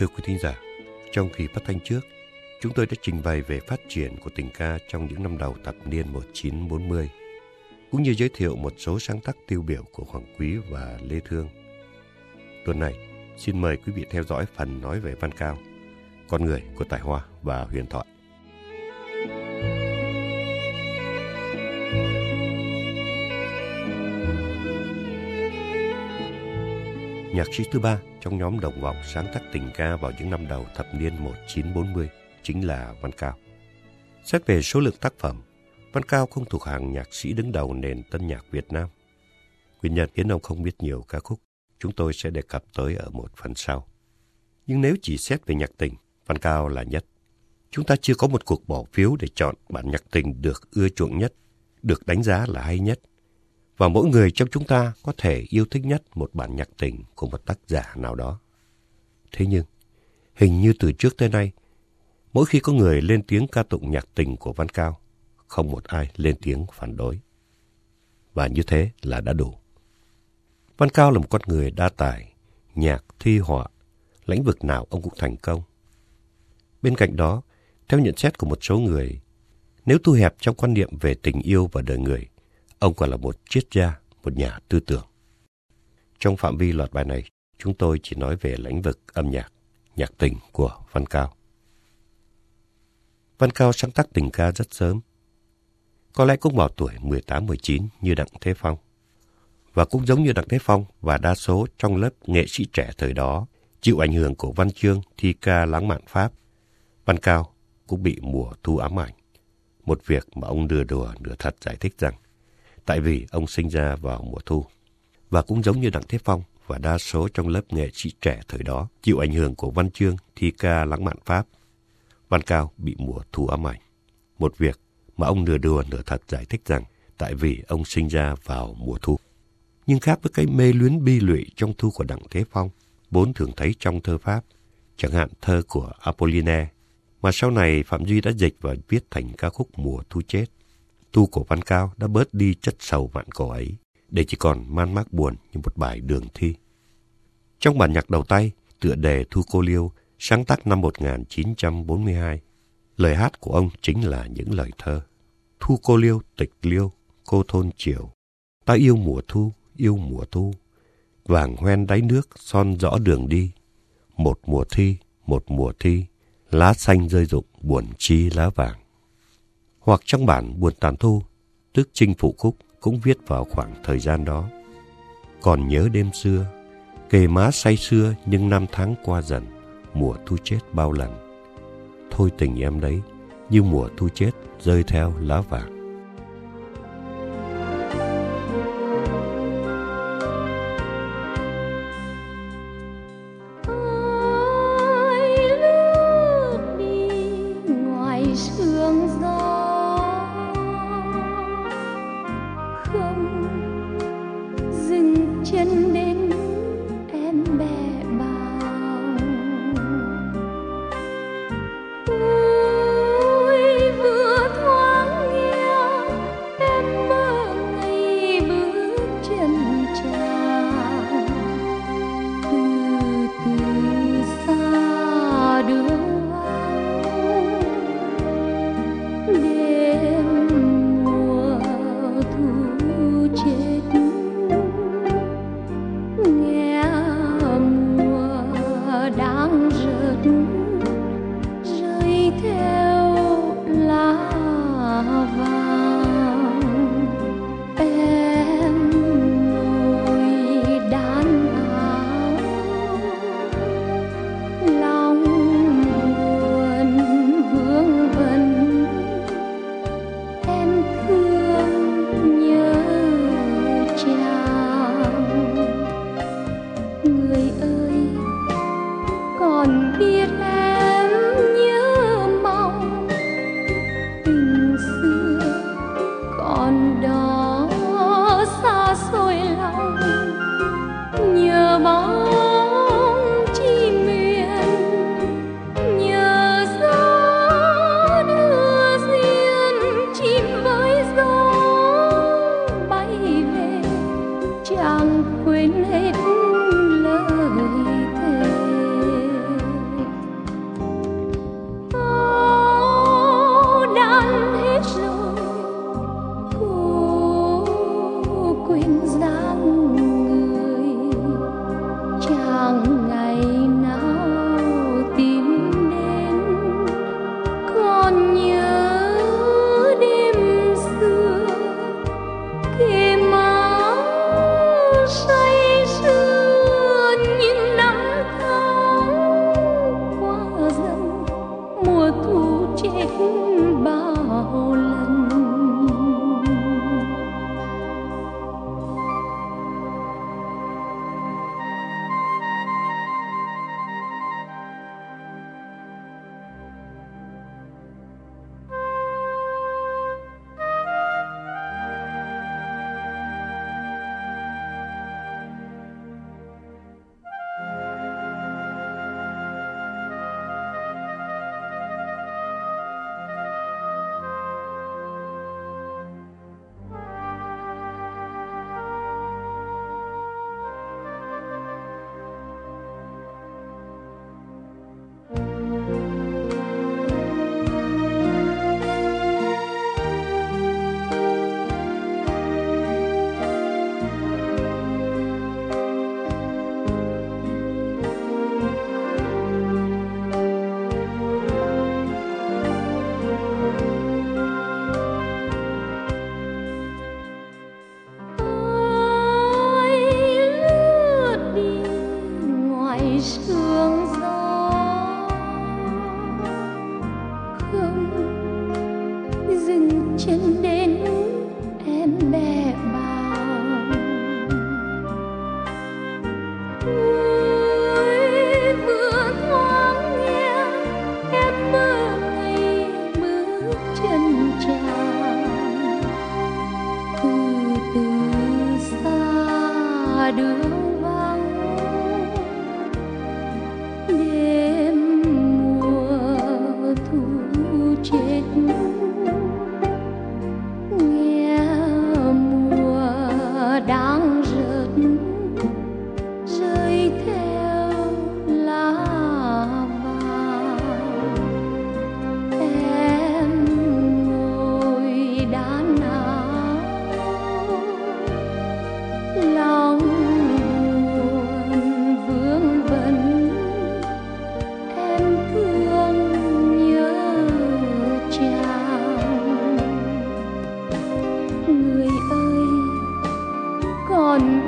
Thưa quý thính giả, trong kỳ phát thanh trước, chúng tôi đã trình bày về phát triển của tình ca trong những năm đầu thập niên 1940, cũng như giới thiệu một số sáng tác tiêu biểu của Hoàng Quý và Lê Thương. Tuần này, xin mời quý vị theo dõi phần nói về Văn Cao, con người của Tài Hoa và Huyền Thoại. Nhạc sĩ thứ ba trong nhóm đồng vọng sáng tác tình ca vào những năm đầu thập niên 1940 chính là Văn Cao. Xét về số lượng tác phẩm, Văn Cao không thuộc hàng nhạc sĩ đứng đầu nền tân nhạc Việt Nam. Nguyên nhân khiến ông không biết nhiều ca khúc, chúng tôi sẽ đề cập tới ở một phần sau. Nhưng nếu chỉ xét về nhạc tình, Văn Cao là nhất. Chúng ta chưa có một cuộc bỏ phiếu để chọn bản nhạc tình được ưa chuộng nhất, được đánh giá là hay nhất. Và mỗi người trong chúng ta có thể yêu thích nhất một bản nhạc tình của một tác giả nào đó. Thế nhưng, hình như từ trước tới nay, mỗi khi có người lên tiếng ca tụng nhạc tình của Văn Cao, không một ai lên tiếng phản đối. Và như thế là đã đủ. Văn Cao là một con người đa tài, nhạc, thi họa, lĩnh vực nào ông cũng thành công. Bên cạnh đó, theo nhận xét của một số người, nếu thu hẹp trong quan niệm về tình yêu và đời người, ông còn là một triết gia, một nhà tư tưởng. Trong phạm vi loạt bài này, chúng tôi chỉ nói về lĩnh vực âm nhạc, nhạc tình của Văn Cao. Văn Cao sáng tác tình ca rất sớm. Có lẽ cũng vào tuổi 18-19 như Đặng Thế Phong. Và cũng giống như Đặng Thế Phong và đa số trong lớp nghệ sĩ trẻ thời đó, chịu ảnh hưởng của văn chương thi ca lãng mạn Pháp, Văn Cao cũng bị mùa thu ám ảnh. Một việc mà ông đưa đùa nửa thật giải thích rằng, tại vì ông sinh ra vào mùa thu. Và cũng giống như Đặng Thế Phong và đa số trong lớp nghệ sĩ trẻ thời đó, chịu ảnh hưởng của văn chương thi ca lãng mạn Pháp, Văn Cao bị mùa thu ám ảnh. Một việc mà ông nửa đùa nửa thật giải thích rằng tại vì ông sinh ra vào mùa thu. Nhưng khác với cái mê luyến bi lụy trong thu của Đặng Thế Phong, vốn thường thấy trong thơ Pháp, chẳng hạn thơ của Apollinaire, mà sau này Phạm Duy đã dịch và viết thành ca khúc Mùa Thu Chết. Thu của Văn Cao đã bớt đi chất sầu vạn cổ ấy, để chỉ còn man mác buồn như một bài đường thi. Trong bản nhạc đầu tay, tựa đề Thu Cô Liêu, sáng tác năm 1942, lời hát của ông chính là những lời thơ. Thu cô liêu, tịch liêu, cô thôn chiều. Ta yêu mùa thu, yêu mùa thu. Vàng hoen đáy nước, son rõ đường đi. Một mùa thi, một mùa thi. Lá xanh rơi rụng, buồn chi lá vàng. Hoặc trong bản Buồn tàn thu, tức Trinh Phụ Khúc cũng viết vào khoảng thời gian đó. Còn nhớ đêm xưa, kề má say xưa nhưng năm tháng qua dần, mùa thu chết bao lần. Thôi tình em đấy, như mùa thu chết rơi theo lá vàng.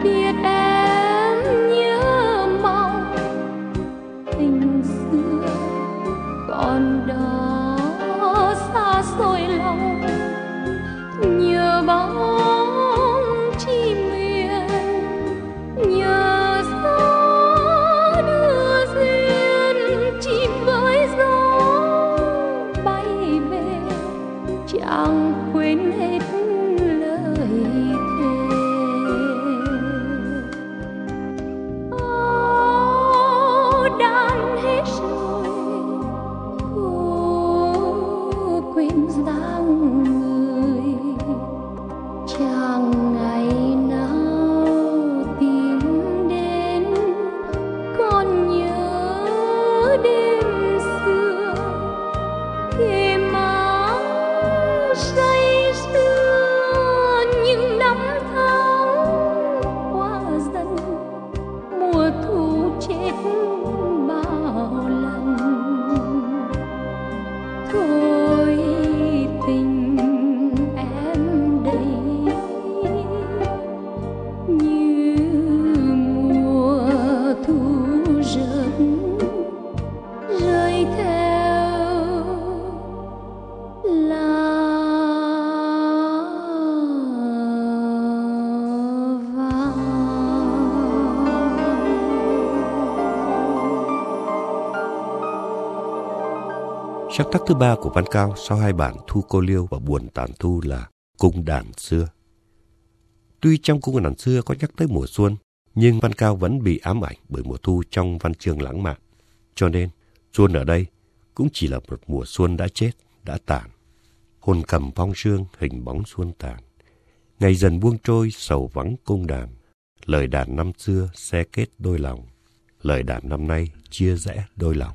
biết em Sáng tác thứ ba của Văn Cao sau hai bản Thu Cô Liêu và Buồn Tàn Thu là Cung đàn xưa. Tuy trong cung đàn xưa có nhắc tới mùa xuân, nhưng Văn Cao vẫn bị ám ảnh bởi mùa thu trong văn chương lãng mạn. Cho nên, xuân ở đây cũng chỉ là một mùa xuân đã chết, đã tàn. Hồn cầm phong sương hình bóng xuân tàn. Ngày dần buông trôi sầu vắng cung đàn. Lời đàn năm xưa xe kết đôi lòng. Lời đàn năm nay chia rẽ đôi lòng.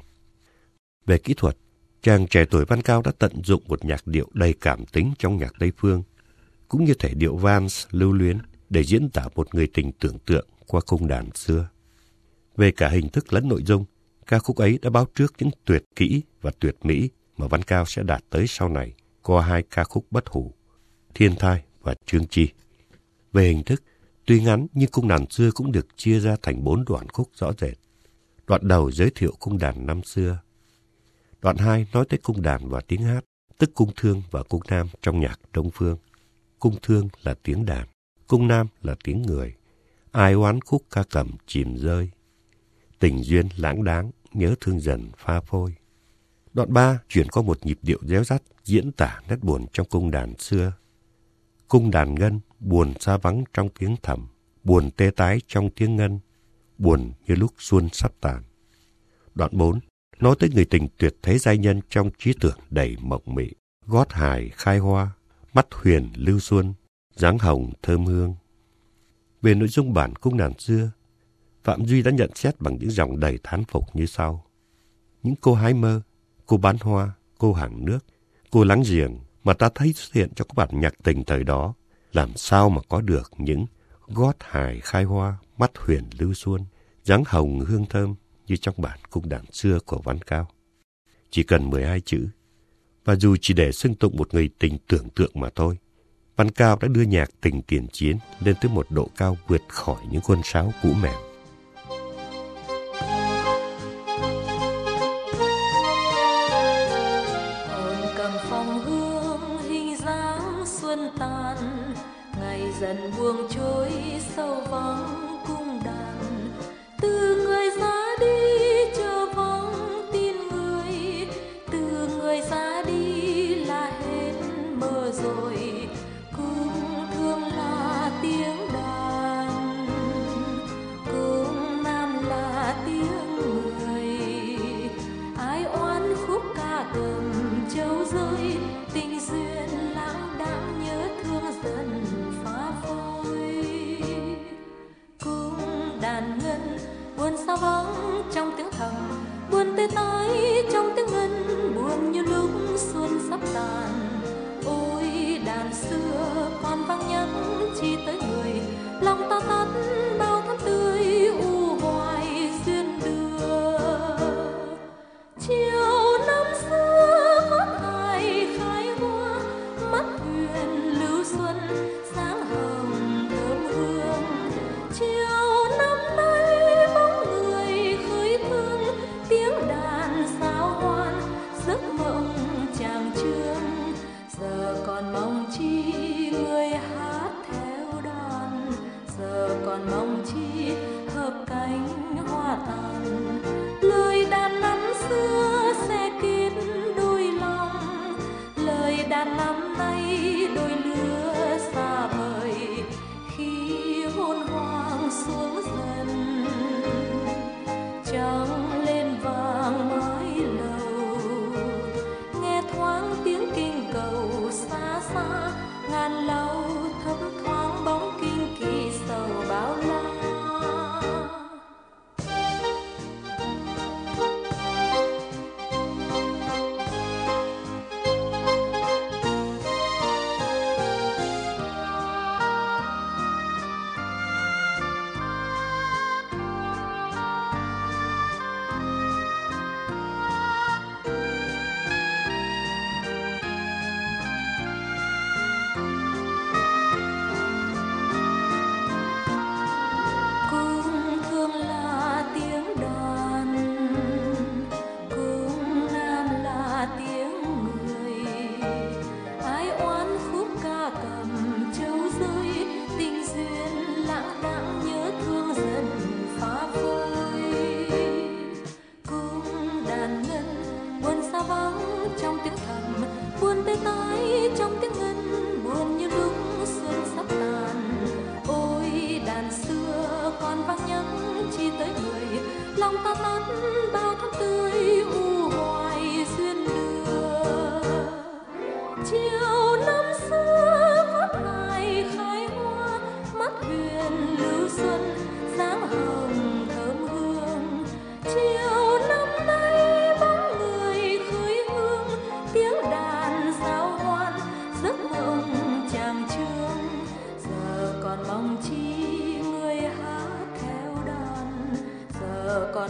Về kỹ thuật, chàng trẻ tuổi Văn Cao đã tận dụng một nhạc điệu đầy cảm tính trong nhạc Tây Phương, cũng như thể điệu vans lưu luyến để diễn tả một người tình tưởng tượng qua cung đàn xưa. Về cả hình thức lẫn nội dung, ca khúc ấy đã báo trước những tuyệt kỹ và tuyệt mỹ mà Văn Cao sẽ đạt tới sau này qua hai ca khúc bất hủ, Thiên Thai và Trương Chi. Về hình thức, tuy ngắn nhưng cung đàn xưa cũng được chia ra thành bốn đoạn khúc rõ rệt. Đoạn đầu giới thiệu cung đàn năm xưa, Đoạn 2 nói tới cung đàn và tiếng hát, tức cung thương và cung nam trong nhạc Đông Phương. Cung thương là tiếng đàn, cung nam là tiếng người. Ai oán khúc ca cầm chìm rơi. Tình duyên lãng đáng, nhớ thương dần pha phôi. Đoạn 3 chuyển qua một nhịp điệu réo rắt diễn tả nét buồn trong cung đàn xưa. Cung đàn ngân, buồn xa vắng trong tiếng thầm, buồn tê tái trong tiếng ngân, buồn như lúc xuân sắp tàn. Đoạn 4 nói tới người tình tuyệt thế giai nhân trong trí tưởng đầy mộng mị, gót hài khai hoa, mắt huyền lưu xuân, dáng hồng thơm hương. Về nội dung bản cung đàn xưa, Phạm Duy đã nhận xét bằng những dòng đầy thán phục như sau. Những cô hái mơ, cô bán hoa, cô hàng nước, cô lắng giềng mà ta thấy xuất hiện trong các bản nhạc tình thời đó, làm sao mà có được những gót hài khai hoa, mắt huyền lưu xuân, dáng hồng hương thơm, như trong bản cung đàn xưa của Văn Cao. Chỉ cần 12 chữ, và dù chỉ để xưng tụng một người tình tưởng tượng mà thôi, Văn Cao đã đưa nhạc tình tiền chiến lên tới một độ cao vượt khỏi những quân sáo cũ mềm. dần buông trôi sâu vắng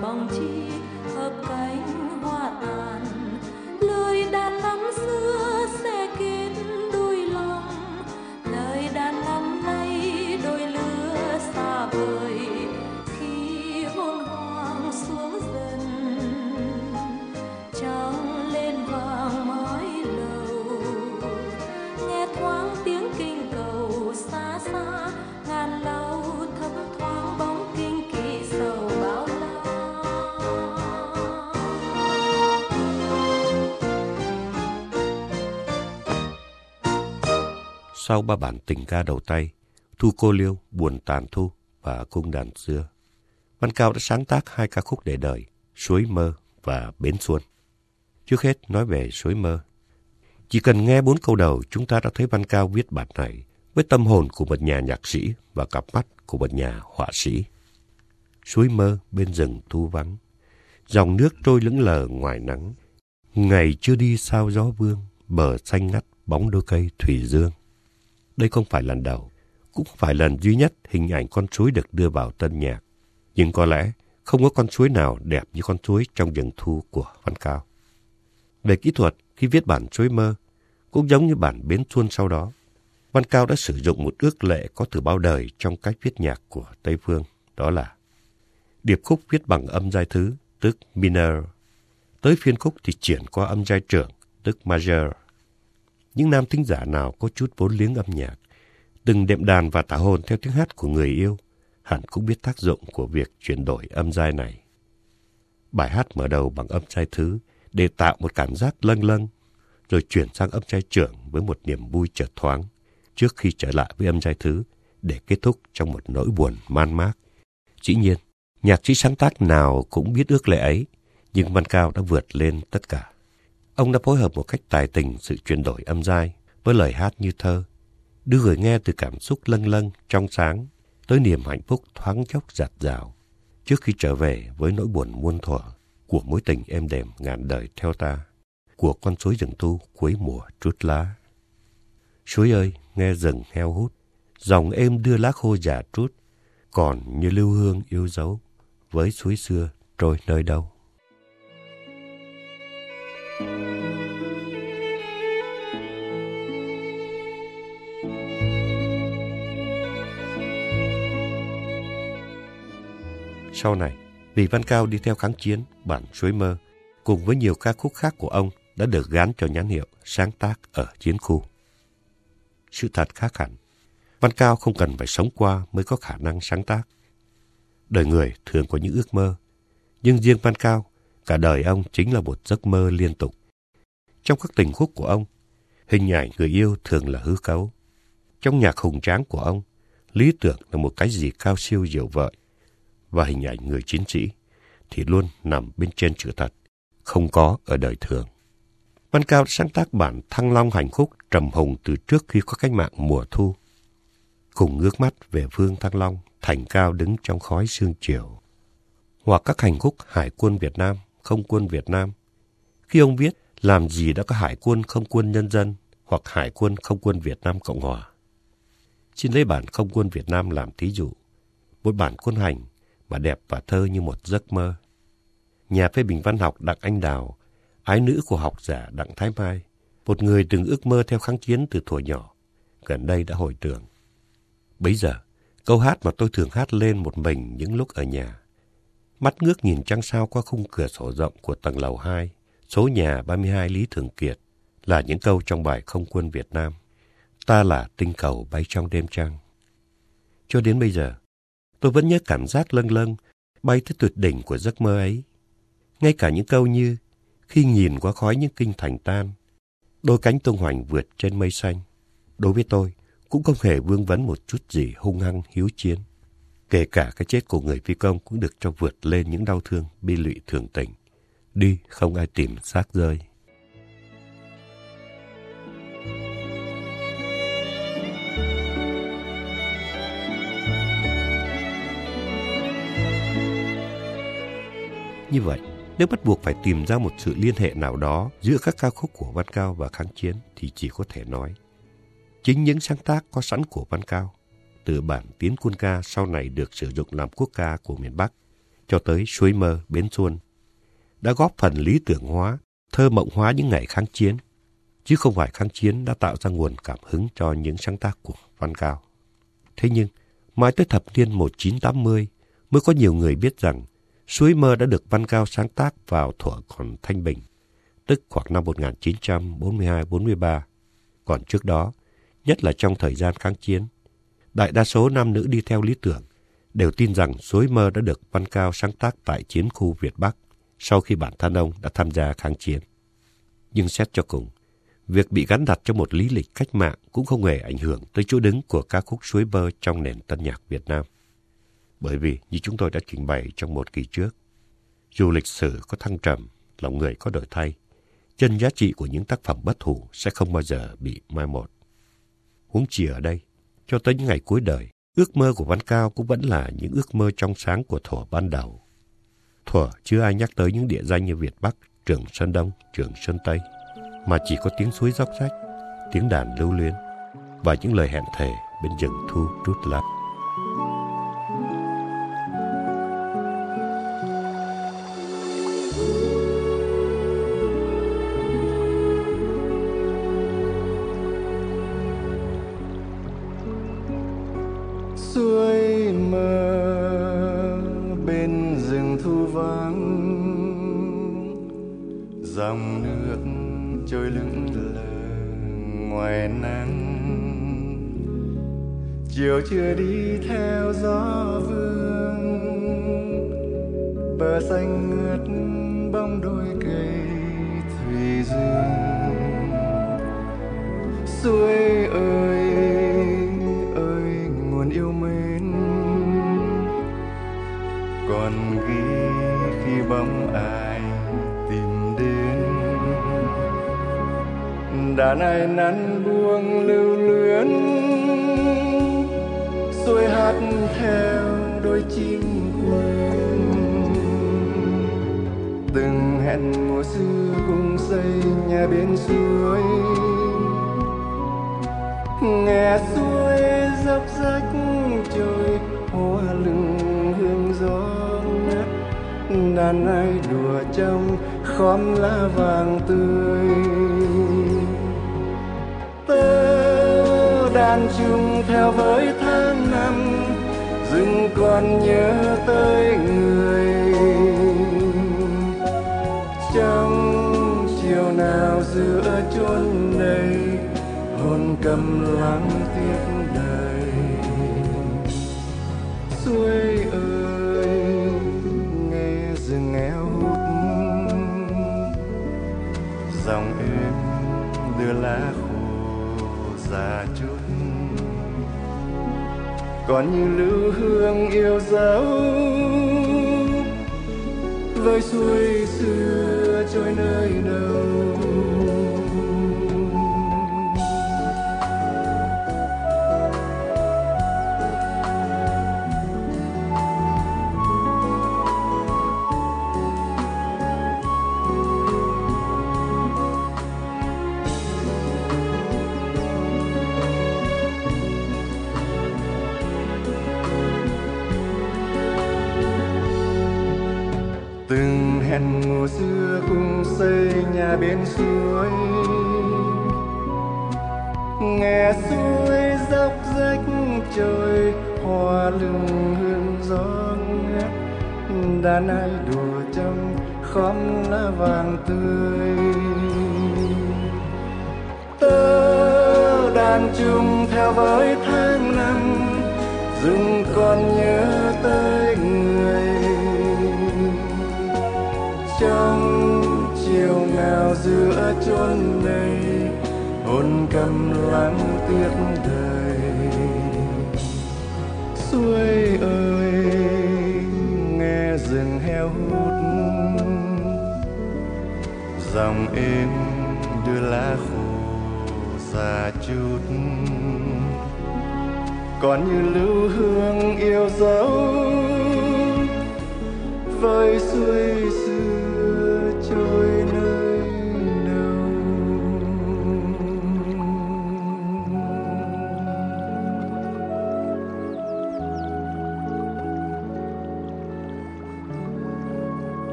忘记。Sau ba bản tình ca đầu tay, Thu Cô Liêu, Buồn Tàn Thu và Cung Đàn Xưa. Văn Cao đã sáng tác hai ca khúc để đời, Suối Mơ và Bến Xuân. Trước hết nói về Suối Mơ. Chỉ cần nghe bốn câu đầu, chúng ta đã thấy Văn Cao viết bản này với tâm hồn của một nhà nhạc sĩ và cặp mắt của một nhà họa sĩ. Suối mơ bên rừng thu vắng, dòng nước trôi lững lờ ngoài nắng. Ngày chưa đi sao gió vương, bờ xanh ngắt bóng đôi cây thủy dương. Đây không phải lần đầu, cũng không phải lần duy nhất hình ảnh con suối được đưa vào tân nhạc. Nhưng có lẽ không có con suối nào đẹp như con suối trong rừng thu của Văn Cao. Về kỹ thuật, khi viết bản suối mơ, cũng giống như bản Bến Xuân sau đó, Văn Cao đã sử dụng một ước lệ có từ bao đời trong cách viết nhạc của Tây Phương, đó là điệp khúc viết bằng âm giai thứ, tức minor. Tới phiên khúc thì chuyển qua âm giai trưởng, tức major. Những nam thính giả nào có chút vốn liếng âm nhạc, từng đệm đàn và tả hồn theo tiếng hát của người yêu, hẳn cũng biết tác dụng của việc chuyển đổi âm giai này. Bài hát mở đầu bằng âm giai thứ để tạo một cảm giác lâng lâng, rồi chuyển sang âm giai trưởng với một niềm vui chợt thoáng, trước khi trở lại với âm giai thứ để kết thúc trong một nỗi buồn man mác. Dĩ nhiên, nhạc sĩ sáng tác nào cũng biết ước lệ ấy, nhưng Văn Cao đã vượt lên tất cả. Ông đã phối hợp một cách tài tình sự chuyển đổi âm giai với lời hát như thơ, đưa người nghe từ cảm xúc lâng lâng, trong sáng, tới niềm hạnh phúc thoáng chốc giạt rào, trước khi trở về với nỗi buồn muôn thuở của mối tình êm đềm ngàn đời theo ta, của con suối rừng tu cuối mùa trút lá. Suối ơi, nghe rừng heo hút, dòng êm đưa lá khô già trút, còn như lưu hương yêu dấu, với suối xưa trôi nơi đâu. Sau này, vì Văn Cao đi theo kháng chiến, bản Suối Mơ, cùng với nhiều ca khúc khác của ông đã được gán cho nhãn hiệu sáng tác ở chiến khu. Sự thật khác hẳn, Văn Cao không cần phải sống qua mới có khả năng sáng tác. Đời người thường có những ước mơ, nhưng riêng Văn Cao, cả đời ông chính là một giấc mơ liên tục. Trong các tình khúc của ông, hình ảnh người yêu thường là hư cấu. Trong nhạc hùng tráng của ông, lý tưởng là một cái gì cao siêu diệu vợi, và hình ảnh người chiến sĩ thì luôn nằm bên trên chữ thật, không có ở đời thường. Văn Cao sáng tác bản Thăng Long Hành Khúc trầm hùng từ trước khi có cách mạng mùa thu. cùng ngước mắt về phương Thăng Long, thành cao đứng trong khói sương chiều. Hoặc các hành khúc Hải quân Việt Nam, không quân Việt Nam. Khi ông viết, làm gì đã có Hải quân không quân nhân dân hoặc Hải quân không quân Việt Nam Cộng Hòa. Xin lấy bản không quân Việt Nam làm thí dụ. Một bản quân hành mà đẹp và thơ như một giấc mơ. Nhà phê bình văn học Đặng Anh Đào, ái nữ của học giả Đặng Thái Mai, một người từng ước mơ theo kháng chiến từ thuở nhỏ, gần đây đã hồi tưởng. Bấy giờ, câu hát mà tôi thường hát lên một mình những lúc ở nhà. Mắt ngước nhìn trăng sao qua khung cửa sổ rộng của tầng lầu 2, số nhà 32 Lý Thường Kiệt, là những câu trong bài Không quân Việt Nam. Ta là tinh cầu bay trong đêm trăng. Cho đến bây giờ, tôi vẫn nhớ cảm giác lâng lâng bay tới tuyệt đỉnh của giấc mơ ấy. Ngay cả những câu như khi nhìn qua khói những kinh thành tan, đôi cánh tung hoành vượt trên mây xanh. Đối với tôi, cũng không hề vương vấn một chút gì hung hăng hiếu chiến. Kể cả cái chết của người phi công cũng được cho vượt lên những đau thương bi lụy thường tình. Đi không ai tìm xác rơi. Như vậy, nếu bắt buộc phải tìm ra một sự liên hệ nào đó giữa các ca khúc của Văn Cao và kháng chiến thì chỉ có thể nói chính những sáng tác có sẵn của Văn Cao từ bản tiến quân ca sau này được sử dụng làm quốc ca của miền Bắc cho tới suối mơ bến xuân đã góp phần lý tưởng hóa, thơ mộng hóa những ngày kháng chiến, chứ không phải kháng chiến đã tạo ra nguồn cảm hứng cho những sáng tác của Văn Cao. Thế nhưng, mãi tới thập niên 1980 mới có nhiều người biết rằng Suối mơ đã được Văn Cao sáng tác vào thuở còn thanh bình, tức khoảng năm 1942-43. Còn trước đó, nhất là trong thời gian kháng chiến, đại đa số nam nữ đi theo lý tưởng đều tin rằng Suối mơ đã được Văn Cao sáng tác tại chiến khu Việt Bắc sau khi bản thân ông đã tham gia kháng chiến. Nhưng xét cho cùng, việc bị gắn đặt cho một lý lịch cách mạng cũng không hề ảnh hưởng tới chỗ đứng của ca khúc Suối mơ trong nền tân nhạc Việt Nam. Bởi vì, như chúng tôi đã trình bày trong một kỳ trước, dù lịch sử có thăng trầm, lòng người có đổi thay, chân giá trị của những tác phẩm bất hủ sẽ không bao giờ bị mai một. Huống chi ở đây, cho tới những ngày cuối đời, ước mơ của Văn Cao cũng vẫn là những ước mơ trong sáng của thuở ban đầu. Thuở chưa ai nhắc tới những địa danh như Việt Bắc, Trường Sơn Đông, Trường Sơn Tây, mà chỉ có tiếng suối róc rách, tiếng đàn lưu luyến và những lời hẹn thề bên rừng thu trôi lững lờ ngoài nắng. Chiều chưa đi theo gió vương, bờ xanh ngượt bóng đôi cây thủy dương. Suối đàn ai nắn buông lưu luyến. Xuôi hát theo đôi chim quên. Từng hẹn mùa xưa cùng xây nhà bên suối. Nghe suối dốc rách trôi hoa lưng hương gió nát đàn ai đùa trong khóm lá vàng tươi. Đàn chung theo với tháng năm, dừng còn nhớ tới người. Trong chiều nào giữa chốn đây, hồn cầm lắng tiếc đời. Suối ơi, nghe rừng éo hút, dòng êm đưa lá còn như lưu hương yêu dấu. Với suối xưa trôi nơi đâu hẹn mùa xưa cùng xây nhà bên suối. Nghe suối dốc rách trời, hoa lưng hương gió ngát đàn ai đùa trong khóm lá vàng tươi. Tơ đàn chung theo với tháng năm dừng còn nhớ tới nào giữa chốn này, hồn cầm lắng tiếc đời. Suối ơi, nghe rừng heo hút, dòng êm đưa lá khô xa chút. Còn như lưu hương yêu dấu với suối